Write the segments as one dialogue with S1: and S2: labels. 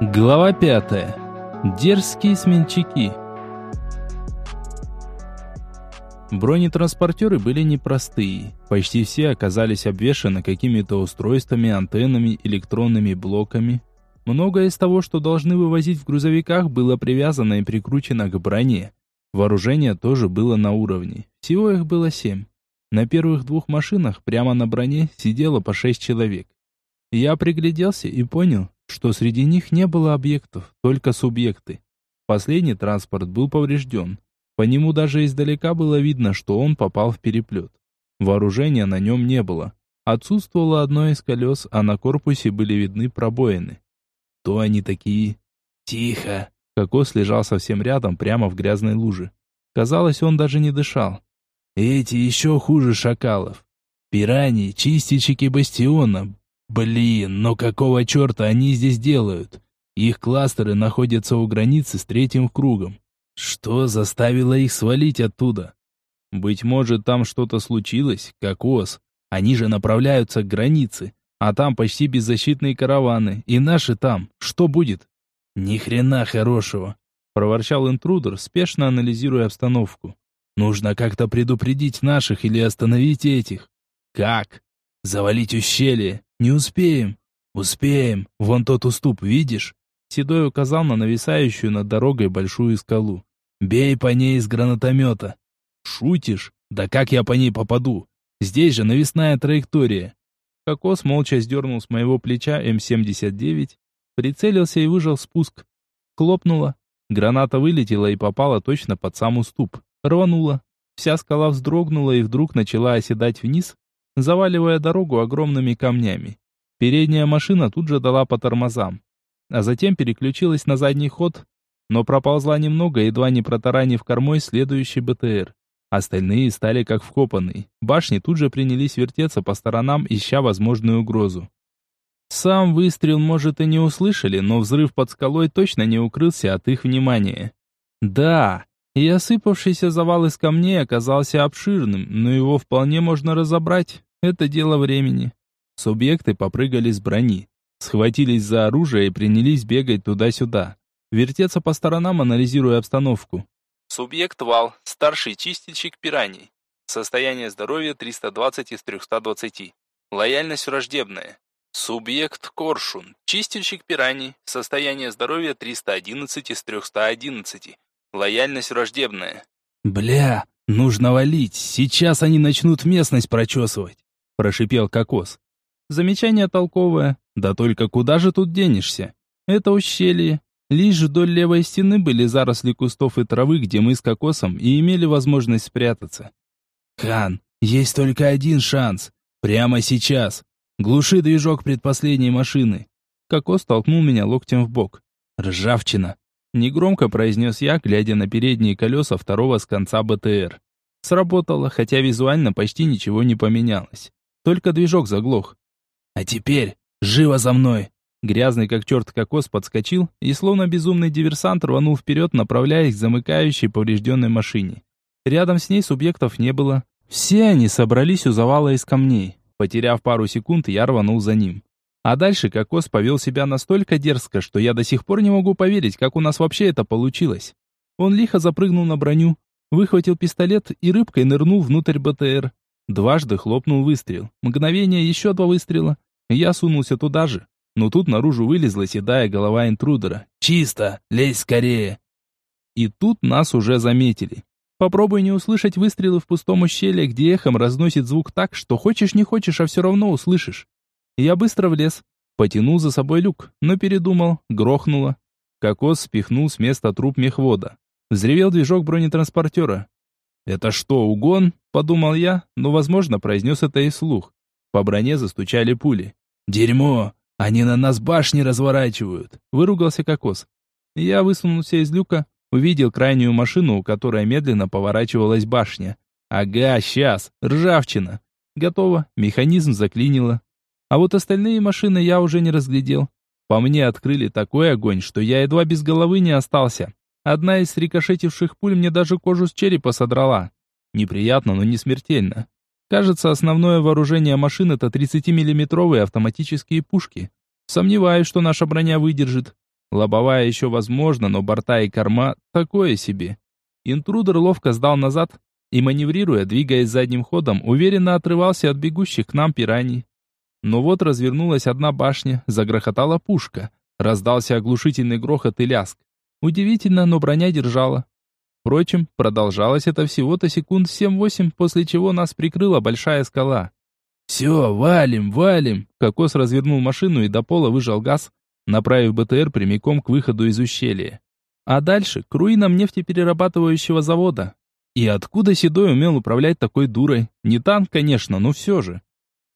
S1: Глава пятая. Дерзкие сменчаки. Бронетранспортеры были непростые. Почти все оказались обвешаны какими-то устройствами, антеннами, электронными блоками. Многое из того, что должны вывозить в грузовиках, было привязано и прикручено к броне. Вооружение тоже было на уровне. Всего их было семь. На первых двух машинах прямо на броне сидело по шесть человек. Я пригляделся и понял, что среди них не было объектов, только субъекты. Последний транспорт был поврежден. По нему даже издалека было видно, что он попал в переплет. Вооружения на нем не было. Отсутствовало одно из колес, а на корпусе были видны пробоины. То они такие? Тихо. Кокос лежал совсем рядом, прямо в грязной луже. Казалось, он даже не дышал. Эти еще хуже шакалов. Пираньи, чистильщики бастиона, Блин, но какого черта они здесь делают? Их кластеры находятся у границы с третьим кругом. Что заставило их свалить оттуда? Быть может, там что-то случилось, как ос. Они же направляются к границе, а там почти беззащитные караваны, и наши там. Что будет? Ни хрена хорошего, проворчал интрудер, спешно анализируя обстановку. Нужно как-то предупредить наших или остановить этих. Как? Завалить ущелье, «Не успеем». «Успеем. Вон тот уступ, видишь?» Седой указал на нависающую над дорогой большую скалу. «Бей по ней из гранатомета». «Шутишь? Да как я по ней попаду? Здесь же нависная траектория». Кокос молча сдернул с моего плеча М-79, прицелился и выжал спуск. Хлопнуло. Граната вылетела и попала точно под сам уступ. Рванула. Вся скала вздрогнула и вдруг начала оседать вниз, заваливая дорогу огромными камнями. Передняя машина тут же дала по тормозам, а затем переключилась на задний ход, но проползла немного, едва не протаранив кормой следующий БТР. Остальные стали как вкопанные. Башни тут же принялись вертеться по сторонам, ища возможную угрозу. Сам выстрел, может, и не услышали, но взрыв под скалой точно не укрылся от их внимания. Да, и осыпавшийся завал из камней оказался обширным, но его вполне можно разобрать. Это дело времени. Субъекты попрыгали с брони, схватились за оружие и принялись бегать туда-сюда, вертеться по сторонам, анализируя обстановку. Субъект Вал, старший чистильщик пираний. Состояние здоровья 320 из 320. Лояльность враждебная. Субъект Коршун, чистильщик пираний. Состояние здоровья 311 из 311. Лояльность враждебная. Бля, нужно валить. Сейчас они начнут местность прочесывать, прошипел Кокос. Замечание толковое. Да только куда же тут денешься? Это ущелье. Лишь вдоль левой стены были заросли кустов и травы, где мы с Кокосом и имели возможность спрятаться. Хан, есть только один шанс. Прямо сейчас. Глуши движок предпоследней машины. Кокос толкнул меня локтем в бок. Ржавчина. Негромко произнес я, глядя на передние колеса второго с конца БТР. Сработало, хотя визуально почти ничего не поменялось. Только движок заглох. «А теперь живо за мной!» Грязный как черт кокос подскочил и словно безумный диверсант рванул вперед, направляясь к замыкающей поврежденной машине. Рядом с ней субъектов не было. Все они собрались у завала из камней. Потеряв пару секунд, я рванул за ним. А дальше Кокос повел себя настолько дерзко, что я до сих пор не могу поверить, как у нас вообще это получилось. Он лихо запрыгнул на броню, выхватил пистолет и рыбкой нырнул внутрь БТР. Дважды хлопнул выстрел. Мгновение еще два выстрела. Я сунулся туда же, но тут наружу вылезла седая голова интрудера. «Чисто! Лезь скорее!» И тут нас уже заметили. Попробуй не услышать выстрелы в пустом ущелье, где эхом разносит звук так, что хочешь не хочешь, а все равно услышишь. Я быстро влез, потянул за собой люк, но передумал, грохнуло. Кокос спихнул с места труп мехвода. Взревел движок бронетранспортера. «Это что, угон?» – подумал я, но, возможно, произнес это и слух. По броне застучали пули. «Дерьмо! Они на нас башни разворачивают!» – выругался Кокос. Я высунулся из люка, увидел крайнюю машину, у которой медленно поворачивалась башня. «Ага, сейчас! Ржавчина!» «Готово!» Механизм заклинило. А вот остальные машины я уже не разглядел. По мне открыли такой огонь, что я едва без головы не остался. Одна из рикошетивших пуль мне даже кожу с черепа содрала. Неприятно, но не смертельно. Кажется, основное вооружение машин это 30-миллиметровые автоматические пушки. Сомневаюсь, что наша броня выдержит. Лобовая еще возможно, но борта и корма такое себе. Интрудер ловко сдал назад и, маневрируя, двигаясь задним ходом, уверенно отрывался от бегущих к нам пираний. Но вот развернулась одна башня, загрохотала пушка. Раздался оглушительный грохот и ляск. Удивительно, но броня держала. Впрочем, продолжалось это всего-то секунд 7-8, после чего нас прикрыла большая скала. «Все, валим, валим!» Кокос развернул машину и до пола выжал газ, направив БТР прямиком к выходу из ущелья. А дальше к руинам нефтеперерабатывающего завода. И откуда Седой умел управлять такой дурой? Не танк, конечно, но все же.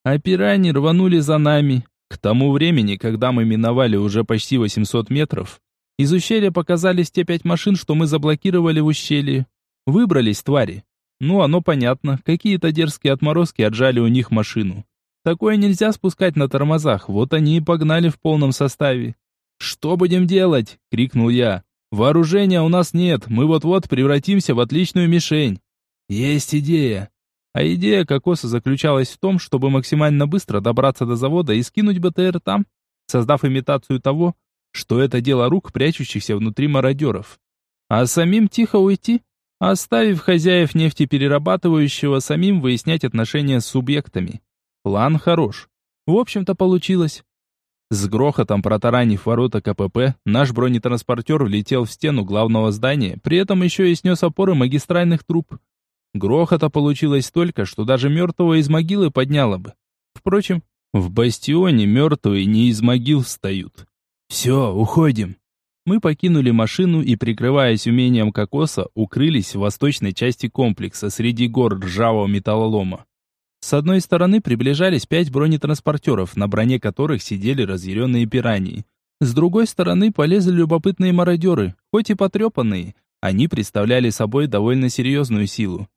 S1: А пирани рванули за нами. К тому времени, когда мы миновали уже почти 800 метров, из ущелья показались те пять машин, что мы заблокировали в ущелье. Выбрались твари. Ну, оно понятно, какие-то дерзкие отморозки отжали у них машину. Такое нельзя спускать на тормозах, вот они и погнали в полном составе. «Что будем делать?» — крикнул я. «Вооружения у нас нет, мы вот-вот превратимся в отличную мишень». «Есть идея». А идея кокоса заключалась в том, чтобы максимально быстро добраться до завода и скинуть БТР там, создав имитацию того, что это дело рук, прячущихся внутри мародеров. А самим тихо уйти, оставив хозяев нефтеперерабатывающего самим выяснять отношения с субъектами. План хорош. В общем-то получилось. С грохотом протаранив ворота КПП, наш бронетранспортер влетел в стену главного здания, при этом еще и снес опоры магистральных труб. Грохота получилось столько, что даже мертвого из могилы подняло бы. Впрочем, в бастионе мертвые не из могил встают. «Все, уходим!» Мы покинули машину и, прикрываясь умением кокоса, укрылись в восточной части комплекса среди гор ржавого металлолома. С одной стороны приближались пять бронетранспортеров, на броне которых сидели разъяренные пираньи. С другой стороны полезли любопытные мародеры, хоть и потрепанные, они представляли собой довольно серьезную силу.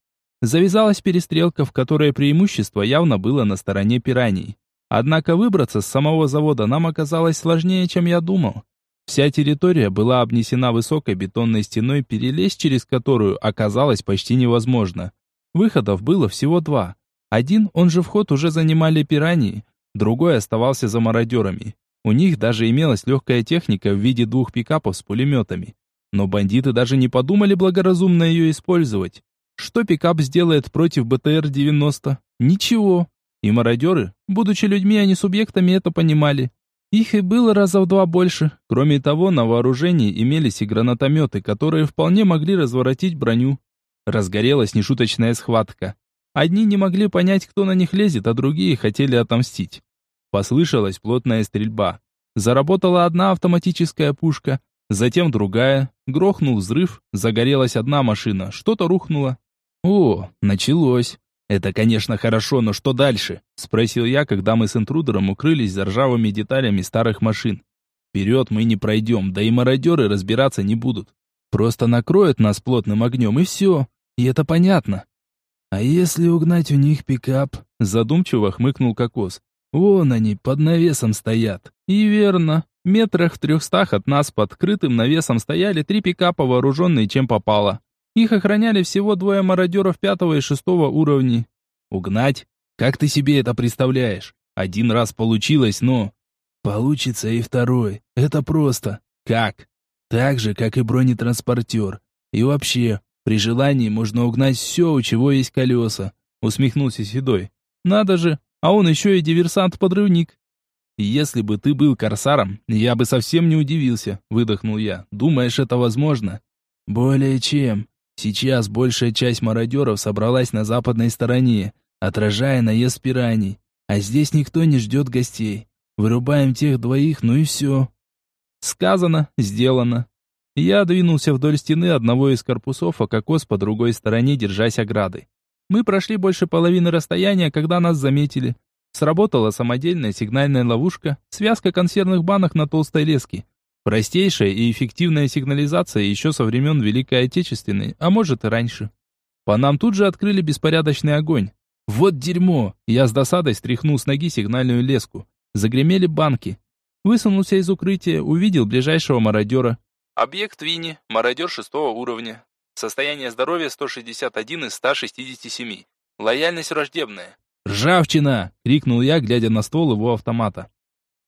S1: Завязалась перестрелка, в которой преимущество явно было на стороне пираний. Однако выбраться с самого завода нам оказалось сложнее, чем я думал. Вся территория была обнесена высокой бетонной стеной, перелезть через которую оказалось почти невозможно. Выходов было всего два. Один, он же вход, уже занимали пираньи, другой оставался за мародерами. У них даже имелась легкая техника в виде двух пикапов с пулеметами. Но бандиты даже не подумали благоразумно ее использовать. Что пикап сделает против БТР-90? Ничего. И мародеры, будучи людьми, а не субъектами, это понимали. Их и было раза в два больше. Кроме того, на вооружении имелись и гранатометы, которые вполне могли разворотить броню. Разгорелась нешуточная схватка. Одни не могли понять, кто на них лезет, а другие хотели отомстить. Послышалась плотная стрельба. Заработала одна автоматическая пушка, затем другая. Грохнул взрыв, загорелась одна машина, что-то рухнуло. О, началось. Это, конечно, хорошо, но что дальше? Спросил я, когда мы с интрудером укрылись за ржавыми деталями старых машин. Вперед мы не пройдем, да и мародеры разбираться не будут. Просто накроют нас плотным огнем и все. И это понятно. «А если угнать у них пикап?» Задумчиво хмыкнул Кокос. «Вон они, под навесом стоят». И верно. Метрах в трехстах от нас под крытым навесом стояли три пикапа, вооруженные чем попало. Их охраняли всего двое мародеров пятого и шестого уровней. «Угнать? Как ты себе это представляешь? Один раз получилось, но...» «Получится и второй. Это просто. Как?» «Так же, как и бронетранспортер. И вообще, при желании можно угнать все, у чего есть колеса», — усмехнулся Седой. «Надо же, а он еще и диверсант-подрывник». «Если бы ты был корсаром, я бы совсем не удивился», — выдохнул я. «Думаешь, это возможно?» «Более чем. Сейчас большая часть мародеров собралась на западной стороне, отражая наезд пираний. А здесь никто не ждет гостей. Вырубаем тех двоих, ну и все». Сказано, сделано. Я двинулся вдоль стены одного из корпусов, а кокос по другой стороне, держась ограды. Мы прошли больше половины расстояния, когда нас заметили. Сработала самодельная сигнальная ловушка, связка консервных банок на толстой леске. Простейшая и эффективная сигнализация еще со времен Великой Отечественной, а может и раньше. По нам тут же открыли беспорядочный огонь. Вот дерьмо! Я с досадой стряхнул с ноги сигнальную леску. Загремели банки. Высунулся из укрытия, увидел ближайшего мародера. Объект Винни, мародер шестого уровня. Состояние здоровья 161 из 167. Лояльность враждебная. «Ржавчина!» — крикнул я, глядя на ствол его автомата.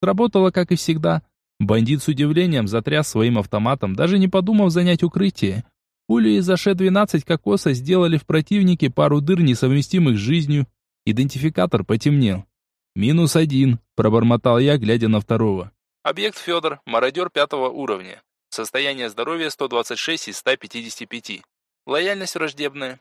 S1: Сработало, как и всегда. Бандит с удивлением затряс своим автоматом, даже не подумав занять укрытие. Пули из АШ-12 кокоса сделали в противнике пару дыр, несовместимых с жизнью. Идентификатор потемнел. «Минус один», – пробормотал я, глядя на второго.
S2: Объект Федор, мародер пятого уровня. Состояние здоровья 126 из 155. Лояльность враждебная.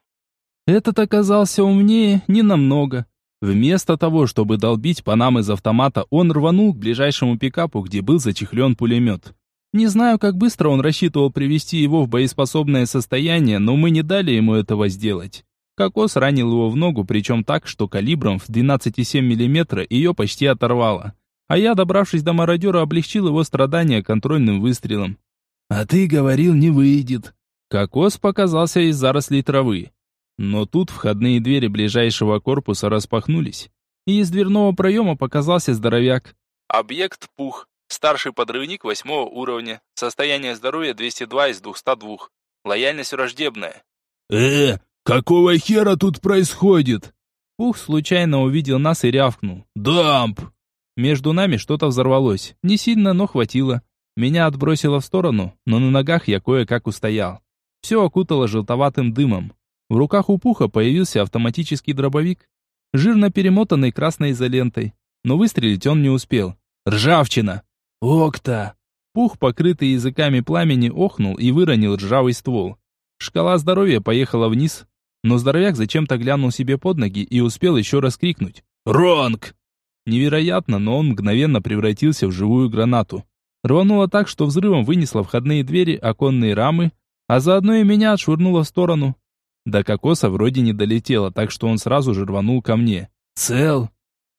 S1: Этот оказался умнее не намного. Вместо того, чтобы долбить по нам из автомата, он рванул к ближайшему пикапу, где был зачехлен пулемет. Не знаю, как быстро он рассчитывал привести его в боеспособное состояние, но мы не дали ему этого сделать. Кокос ранил его в ногу, причем так, что калибром в 12,7 мм ее почти оторвало. А я, добравшись до мародера, облегчил его страдания контрольным выстрелом. «А ты говорил, не выйдет». Кокос показался из зарослей травы. Но тут входные двери ближайшего корпуса распахнулись, и из дверного проема показался здоровяк.
S2: Объект Пух. Старший подрывник восьмого уровня. Состояние здоровья 202 из 202. Лояльность враждебная.
S3: «Э, какого хера тут происходит?»
S1: Пух случайно увидел нас и рявкнул.
S3: «Дамп!»
S1: Между нами что-то взорвалось. Не сильно, но хватило. Меня отбросило в сторону, но на ногах я кое-как устоял. Все окутало желтоватым дымом. В руках у Пуха появился автоматический дробовик, жирно перемотанный красной изолентой. Но выстрелить он не успел. Ржавчина! Окта! Пух, покрытый языками пламени, охнул и выронил ржавый ствол. Шкала здоровья поехала вниз, но здоровяк зачем-то глянул себе под ноги и успел еще раз крикнуть «Ронг!». Невероятно, но он мгновенно превратился в живую гранату. Рвануло так, что взрывом вынесло входные двери, оконные рамы, а заодно и меня отшвырнуло в сторону. До кокоса вроде не долетело, так что он сразу же рванул ко мне. «Цел?»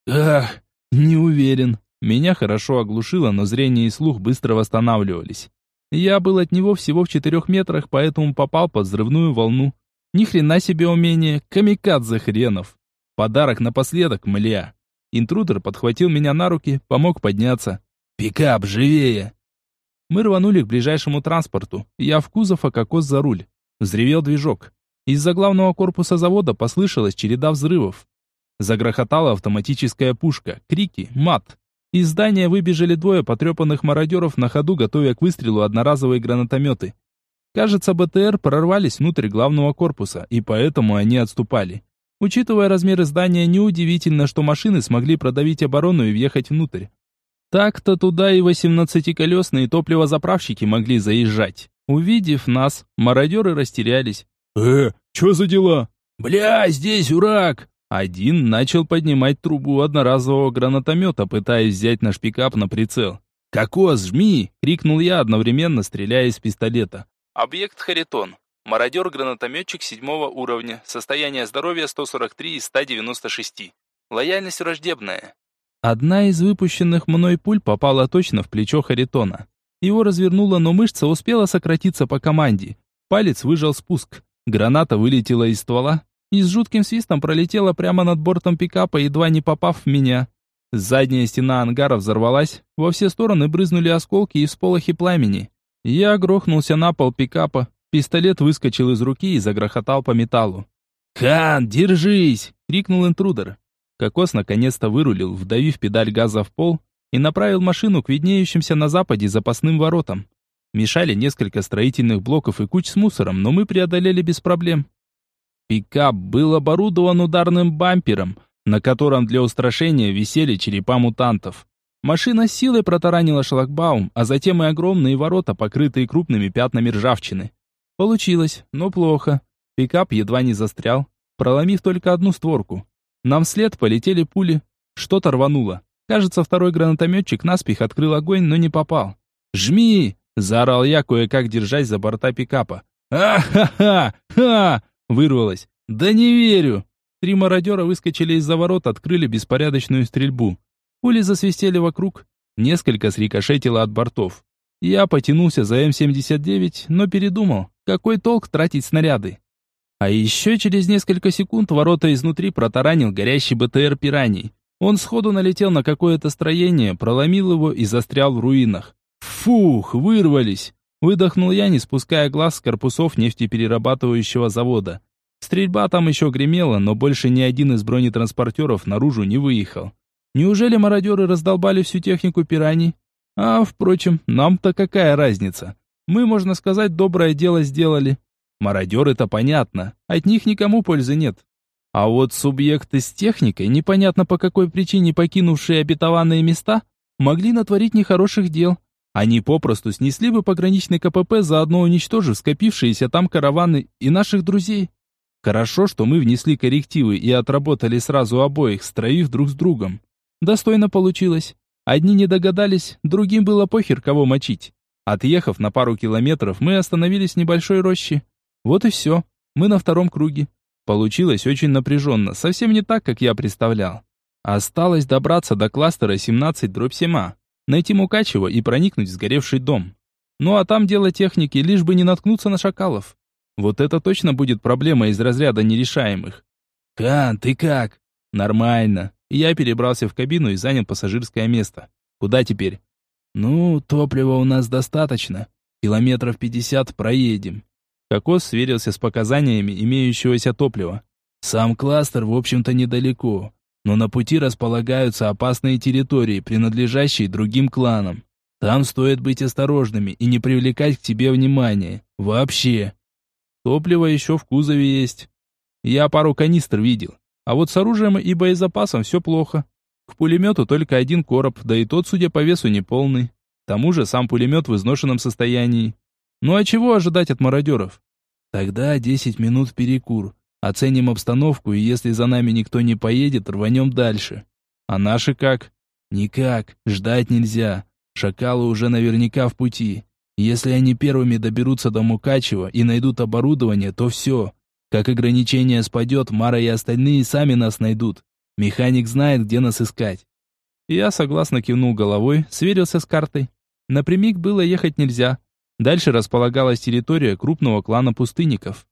S1: «Ах, не уверен». Меня хорошо оглушило, но зрение и слух быстро восстанавливались. Я был от него всего в четырех метрах, поэтому попал под взрывную волну. Ни хрена себе умение, камикадзе хренов. Подарок напоследок, мля. Интрудер подхватил меня на руки, помог подняться. «Пикап, живее!» Мы рванули к ближайшему транспорту. Я в кузов, а кокос за руль. Взревел движок. Из-за главного корпуса завода послышалась череда взрывов. Загрохотала автоматическая пушка, крики, мат. Из здания выбежали двое потрепанных мародеров на ходу, готовя к выстрелу одноразовые гранатометы. Кажется, БТР прорвались внутрь главного корпуса, и поэтому они отступали. Учитывая размеры здания, неудивительно, что машины смогли продавить оборону и въехать внутрь. Так-то туда и 18-колесные топливозаправщики могли заезжать. Увидев нас, мародеры растерялись.
S3: «Э, чё за дела?»
S1: «Бля, здесь урак!» Один начал поднимать трубу одноразового гранатомета, пытаясь взять наш пикап на прицел. «Кокос, жми!» — крикнул я, одновременно стреляя из пистолета.
S2: Объект Харитон. Мародер-гранатометчик седьмого уровня. Состояние здоровья 143 из 196. Лояльность враждебная.
S1: Одна из выпущенных мной пуль попала точно в плечо Харитона. Его развернуло, но мышца успела сократиться по команде. Палец выжал спуск. Граната вылетела из ствола и с жутким свистом пролетела прямо над бортом пикапа, едва не попав в меня. Задняя стена ангара взорвалась, во все стороны брызнули осколки и всполохи пламени. Я грохнулся на пол пикапа, пистолет выскочил из руки и загрохотал по металлу. «Хан, держись!» — крикнул интрудер. Кокос наконец-то вырулил, вдавив педаль газа в пол, и направил машину к виднеющимся на западе запасным воротам. Мешали несколько строительных блоков и куч с мусором, но мы преодолели без проблем. Пикап был оборудован ударным бампером, на котором для устрашения висели черепа мутантов. Машина силой протаранила шлагбаум, а затем и огромные ворота, покрытые крупными пятнами ржавчины. Получилось, но плохо. Пикап едва не застрял, проломив только одну створку. Нам вслед полетели пули. Что-то рвануло. Кажется, второй гранатометчик наспех открыл огонь, но не попал. «Жми!» Заорал я, кое-как держась за борта пикапа. «А-ха-ха! Ха!» Вырвалось. «Да не верю!» Три мародера выскочили из-за ворот, открыли беспорядочную стрельбу. Пули засвистели вокруг. Несколько срикошетило от бортов. Я потянулся за М-79, но передумал. Какой толк тратить снаряды? А еще через несколько секунд ворота изнутри протаранил горящий БТР пираний. Он сходу налетел на какое-то строение, проломил его и застрял в руинах. Фух, вырвались. Выдохнул я, не спуская глаз с корпусов нефтеперерабатывающего завода. Стрельба там еще гремела, но больше ни один из бронетранспортеров наружу не выехал. Неужели мародеры раздолбали всю технику пираний? А, впрочем, нам-то какая разница? Мы, можно сказать, доброе дело сделали. Мародеры-то понятно, от них никому пользы нет. А вот субъекты с техникой, непонятно по какой причине покинувшие обетованные места, могли натворить нехороших дел. Они попросту снесли бы пограничный КПП, заодно уничтожив скопившиеся там караваны и наших друзей. Хорошо, что мы внесли коррективы и отработали сразу обоих, строив друг с другом. Достойно получилось. Одни не догадались, другим было похер, кого мочить. Отъехав на пару километров, мы остановились в небольшой роще. Вот и все. Мы на втором круге. Получилось очень напряженно, совсем не так, как я представлял. Осталось добраться до кластера 17-7А, найти Мукачева и проникнуть в сгоревший дом. Ну а там дело техники, лишь бы не наткнуться на шакалов. Вот это точно будет проблема из разряда нерешаемых. «Кан, ты как?» «Нормально». Я перебрался в кабину и занял пассажирское место. «Куда теперь?» «Ну, топлива у нас достаточно. Километров пятьдесят проедем. Кокос сверился с показаниями имеющегося топлива. Сам кластер, в общем-то, недалеко, но на пути располагаются опасные территории, принадлежащие другим кланам. Там стоит быть осторожными и не привлекать к тебе внимания. Вообще. Топливо еще в кузове есть. Я пару канистр видел. А вот с оружием и боезапасом все плохо. К пулемету только один короб, да и тот, судя по весу, не полный. К тому же сам пулемет в изношенном состоянии. Ну а чего ожидать от мародеров? Тогда десять минут перекур. Оценим обстановку, и если за нами никто не поедет, рванем дальше. А наши как? Никак, ждать нельзя. Шакалы уже наверняка в пути. Если они первыми доберутся до Мукачева и найдут оборудование, то все. Как ограничение спадет, Мара и остальные сами нас найдут. Механик знает, где нас искать. Я согласно кивнул головой, сверился с картой. Напрямик было ехать нельзя. Дальше располагалась территория крупного клана пустынников.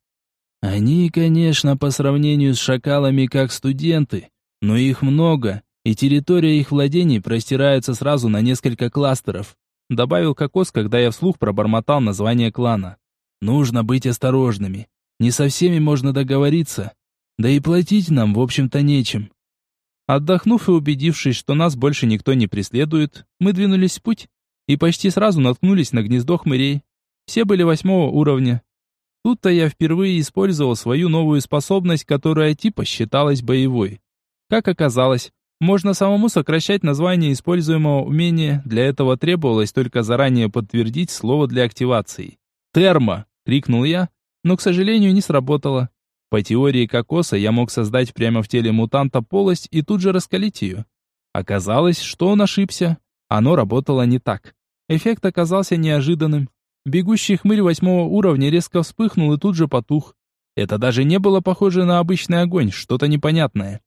S1: Они, конечно, по сравнению с шакалами как студенты, но их много, и территория их владений простирается сразу на несколько кластеров. Добавил Кокос, когда я вслух пробормотал название клана. Нужно быть осторожными. Не со всеми можно договориться. Да и платить нам, в общем-то, нечем. Отдохнув и убедившись, что нас больше никто не преследует, мы двинулись в путь и почти сразу наткнулись на гнездо хмырей. Все были восьмого уровня. Тут-то я впервые использовал свою новую способность, которая типа считалась боевой. Как оказалось, можно самому сокращать название используемого умения, для этого требовалось только заранее подтвердить слово для активации. «Термо!» — крикнул я, но, к сожалению, не сработало. По теории кокоса я мог создать прямо в теле мутанта полость и тут же раскалить ее. Оказалось, что он ошибся. Оно работало не так. Эффект оказался неожиданным. Бегущий хмырь восьмого уровня резко вспыхнул и тут же потух. Это даже не было похоже на обычный огонь, что-то непонятное.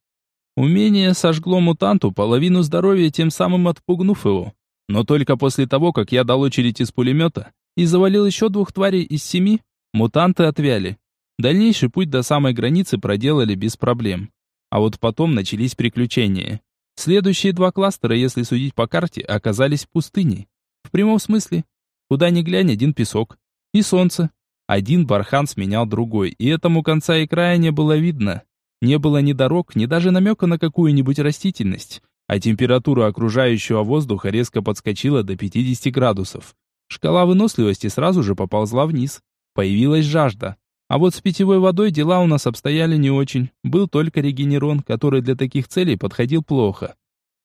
S1: Умение сожгло мутанту половину здоровья, тем самым отпугнув его. Но только после того, как я дал очередь из пулемета и завалил еще двух тварей из семи, мутанты отвяли. Дальнейший путь до самой границы проделали без проблем. А вот потом начались приключения. Следующие два кластера, если судить по карте, оказались в пустыне. В прямом смысле. Куда ни глянь, один песок. И солнце. Один бархан сменял другой, и этому конца и края не было видно. Не было ни дорог, ни даже намека на какую-нибудь растительность. А температура окружающего воздуха резко подскочила до 50 градусов. Шкала выносливости сразу же поползла вниз. Появилась жажда. А вот с питьевой водой дела у нас обстояли не очень. Был только регенерон, который для таких целей подходил плохо.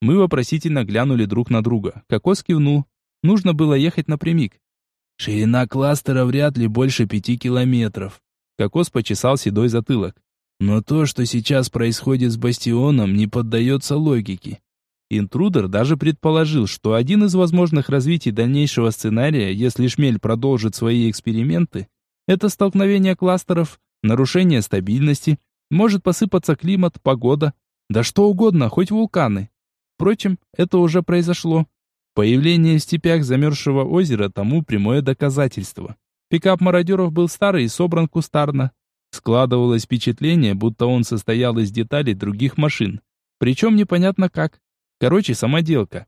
S1: Мы вопросительно глянули друг на друга. Кокос кивнул. Нужно было ехать напрямик. Ширина кластера вряд ли больше пяти километров. Кокос почесал седой затылок. Но то, что сейчас происходит с бастионом, не поддается логике. Интрудер даже предположил, что один из возможных развитий дальнейшего сценария, если Шмель продолжит свои эксперименты, это столкновение кластеров, нарушение стабильности, может посыпаться климат, погода, да что угодно, хоть вулканы. Впрочем, это уже произошло. Появление в степях замерзшего озера тому прямое доказательство. Пикап мародеров был старый и собран кустарно. Складывалось впечатление, будто он состоял из деталей других машин. Причем непонятно как. Короче, самоделка.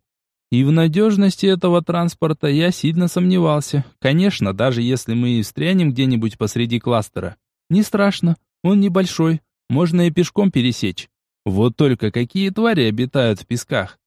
S1: И в надежности этого транспорта я сильно сомневался. Конечно, даже если мы и встрянем где-нибудь посреди кластера. Не страшно, он небольшой, можно и пешком пересечь. Вот только какие твари обитают в песках?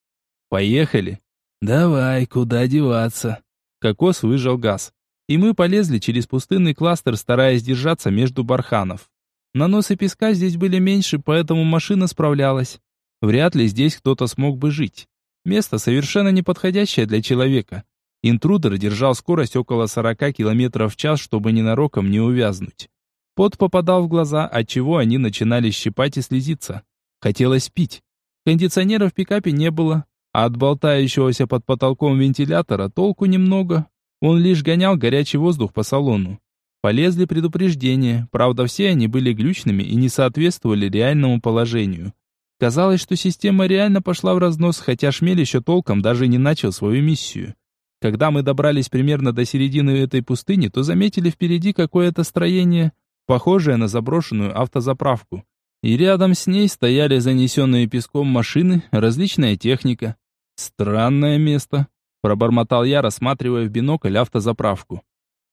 S1: Поехали. «Давай, куда деваться?» Кокос выжал газ. И мы полезли через пустынный кластер, стараясь держаться между барханов. Наносы песка здесь были меньше, поэтому машина справлялась. Вряд ли здесь кто-то смог бы жить. Место совершенно неподходящее для человека. Интрудер держал скорость около 40 км в час, чтобы ненароком не увязнуть. Пот попадал в глаза, отчего они начинали щипать и слезиться. Хотелось пить. Кондиционера в пикапе не было, а от болтающегося под потолком вентилятора толку немного. Он лишь гонял горячий воздух по салону. Полезли предупреждения, правда все они были глючными и не соответствовали реальному положению. Казалось, что система реально пошла в разнос, хотя Шмель еще толком даже не начал свою миссию. Когда мы добрались примерно до середины этой пустыни, то заметили впереди какое-то строение, похожее на заброшенную автозаправку. И рядом с ней стояли занесенные песком машины, различная техника. Странное место, пробормотал я, рассматривая в бинокль автозаправку.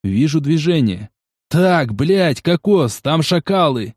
S1: Вижу движение. Так, блядь, кокос, там шакалы.